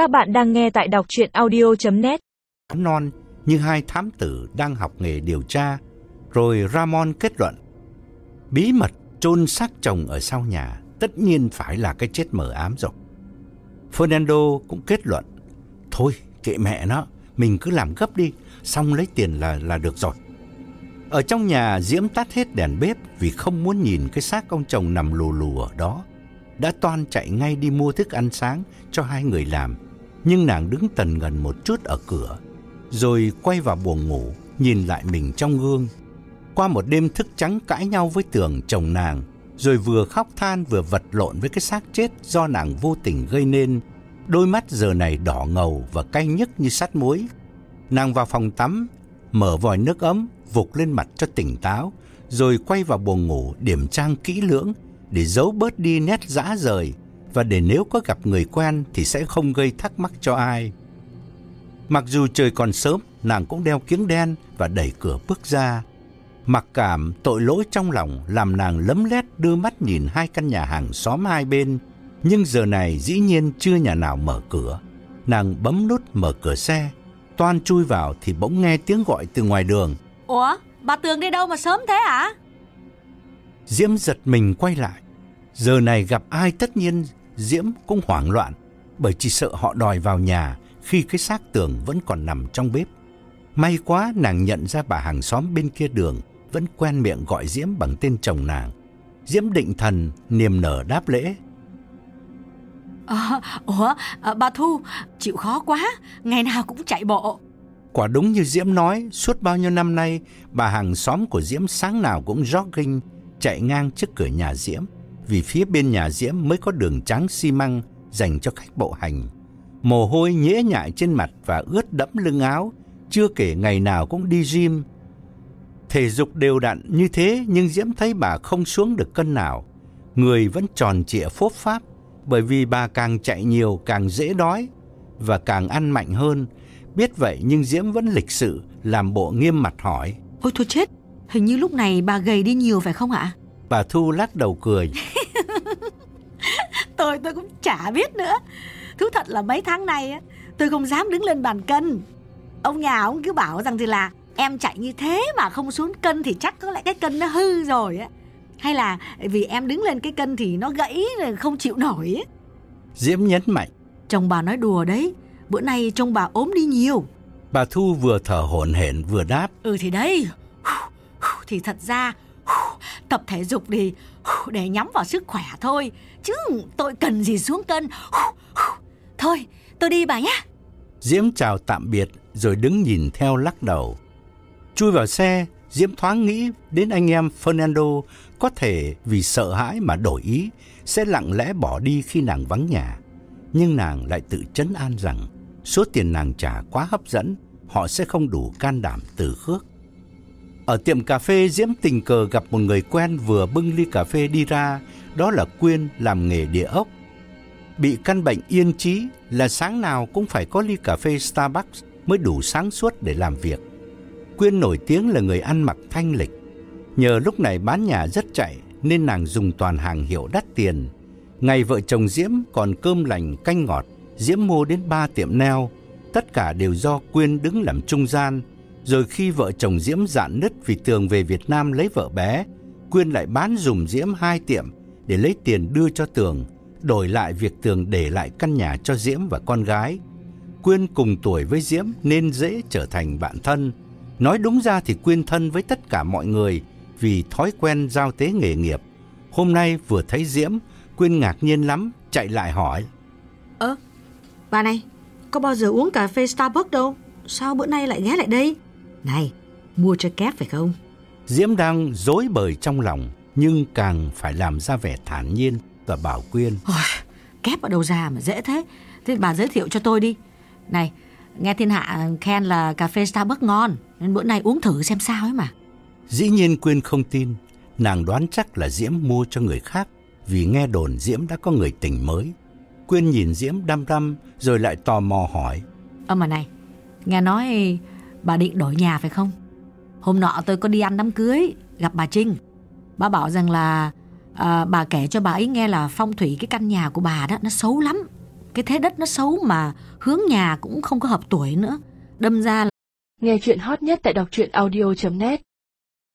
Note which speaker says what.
Speaker 1: Các bạn đang nghe tại đọc chuyện audio.net
Speaker 2: non như hai thám tử đang học nghề điều tra. Rồi Ramon kết luận, bí mật chôn xác chồng ở sau nhà tất nhiên phải là cái chết mờ ám rồi. Fernando cũng kết luận, thôi kệ mẹ nó, mình cứ làm gấp đi, xong lấy tiền là là được rồi. Ở trong nhà Diễm tắt hết đèn bếp vì không muốn nhìn cái xác ông chồng nằm lù lù ở đó. Đã toan chạy ngay đi mua thức ăn sáng cho hai người làm, nhưng nàng đứng tần gần một chút ở cửa, rồi quay vào buồng ngủ, nhìn lại mình trong gương. Qua một đêm thức trắng cãi nhau với tường chồng nàng, rồi vừa khóc than vừa vật lộn với cái xác chết do nàng vô tình gây nên, đôi mắt giờ này đỏ ngầu và cay nhức như sắt muối. Nàng vào phòng tắm, mở vòi nước ấm, vục lên mặt cho tỉnh táo, rồi quay vào buồng ngủ điểm trang kỹ lưỡng để giấu bớt đi nét dã rời và để nếu có gặp người quen thì sẽ không gây thắc mắc cho ai. Mặc dù trời còn sớm, nàng cũng đeo kiếng đen và đẩy cửa bước ra. Mặc cảm tội lỗi trong lòng làm nàng lấm lét đưa mắt nhìn hai căn nhà hàng xóm hai bên, nhưng giờ này dĩ nhiên chưa nhà nào mở cửa. Nàng bấm nút mở cửa xe, toan chui vào thì bỗng nghe tiếng gọi từ ngoài đường.
Speaker 3: Ủa, bà Tường đi đâu mà sớm thế hả?
Speaker 2: Diễm giật mình quay lại. Giờ này gặp ai tất nhiên Diễm cũng hoảng loạn, bởi chỉ sợ họ đòi vào nhà khi cái xác Tường vẫn còn nằm trong bếp. May quá nàng nhận ra bà hàng xóm bên kia đường vẫn quen miệng gọi Diễm bằng tên chồng nàng. Diễm định thần, niềm nở đáp lễ.
Speaker 3: À, ủa, à, bà Thu, chịu khó quá, ngày nào cũng chạy bộ.
Speaker 2: Quả đúng như Diễm nói, suốt bao nhiêu năm nay, bà hàng xóm của Diễm sáng nào cũng jogging, chạy ngang trước cửa nhà Diễm, vì phía bên nhà Diễm mới có đường trắng xi măng dành cho khách bộ hành. Mồ hôi nhễ nhại trên mặt và ướt đẫm lưng áo, chưa kể ngày nào cũng đi gym. Thể dục đều đặn như thế nhưng Diễm thấy bà không xuống được cân nào. Người vẫn tròn trịa phốp pháp, bởi vì bà càng chạy nhiều càng dễ đói và càng ăn mạnh hơn. Biết vậy nhưng Diễm vẫn lịch sự, làm bộ nghiêm mặt hỏi.
Speaker 3: Ôi thôi chết, hình như lúc này bà gầy đi nhiều phải không ạ?
Speaker 2: Bà Thu lắc đầu cười.
Speaker 3: Tôi tôi cũng chả biết nữa. Thú thật là mấy tháng nay á, tôi không dám đứng lên bàn cân. Ông nhà ông cứ bảo rằng thì là em chạy như thế mà không xuống cân thì chắc có lẽ cái cân nó hư rồi á. Hay là vì em đứng lên cái cân thì nó gãy rồi không chịu nổi á.
Speaker 2: Diễm nhấn mạnh.
Speaker 3: Chồng bà nói đùa đấy, bữa nay trông bà ốm đi nhiều.
Speaker 2: Bà Thu vừa thở hổn hển vừa đáp.
Speaker 3: Ừ thì đấy, thì thật ra tập thể dục thì để nhắm vào sức khỏe thôi, chứ tôi cần gì xuống cân. Thôi, tôi đi bà nhé.
Speaker 2: Diễm chào tạm biệt rồi đứng nhìn theo lắc đầu. Chui vào xe, Diễm thoáng nghĩ đến anh em Fernando có thể vì sợ hãi mà đổi ý, sẽ lặng lẽ bỏ đi khi nàng vắng nhà. Nhưng nàng lại tự chấn an rằng số tiền nàng trả quá hấp dẫn, họ sẽ không đủ can đảm từ khước. Ở tiệm cà phê Diễm tình cờ gặp một người quen vừa bưng ly cà phê đi ra, đó là Quyên làm nghề địa ốc. Bị căn bệnh yên trí là sáng nào cũng phải có ly cà phê Starbucks mới đủ sáng suốt để làm việc. Quyên nổi tiếng là người ăn mặc thanh lịch. Nhờ lúc này bán nhà rất chạy nên nàng dùng toàn hàng hiệu đắt tiền. Ngày vợ chồng Diễm còn cơm lành canh ngọt, Diễm mua đến ba tiệm neo. Tất cả đều do Quyên đứng làm trung gian. Rồi khi vợ chồng Diễm dạn nứt vì Tường về Việt Nam lấy vợ bé, Quyên lại bán dùm Diễm hai tiệm để lấy tiền đưa cho Tường, đổi lại việc Tường để lại căn nhà cho Diễm và con gái. Quyên cùng tuổi với Diễm nên dễ trở thành bạn thân. Nói đúng ra thì Quyên thân với tất cả mọi người vì thói quen giao tế nghề nghiệp. Hôm nay vừa thấy Diễm, Quyên ngạc nhiên lắm, chạy lại hỏi.
Speaker 3: Ơ, bà này, có bao giờ uống cà phê Starbucks đâu? Sao bữa nay lại ghé lại đây? Này, mua cho kép phải không?
Speaker 2: Diễm đang dối bời trong lòng, nhưng càng phải làm ra vẻ thản nhiên và bảo Quyên.
Speaker 3: Ôi, kép ở đâu ra mà dễ thế? Thế bà giới thiệu cho tôi đi. Này, nghe thiên hạ khen là cà phê Starbucks ngon, nên bữa nay uống thử xem sao ấy mà.
Speaker 2: Dĩ nhiên Quyên không tin, nàng đoán chắc là Diễm mua cho người khác vì nghe đồn Diễm đã có người tình mới. Quyên nhìn Diễm đăm đăm rồi lại tò mò hỏi.
Speaker 3: Ơ mà này, nghe nói bà định đổi nhà phải không? Hôm nọ tôi có đi ăn đám cưới, gặp bà Trinh. Bà bảo rằng là à, bà kể cho bà ấy nghe là phong thủy cái căn nhà của bà đó nó xấu lắm. cái thế đất nó xấu mà hướng nhà cũng không có hợp tuổi nữa đâm ra là
Speaker 1: Nghe chuyện hot nhất tại đọc truyện audio.net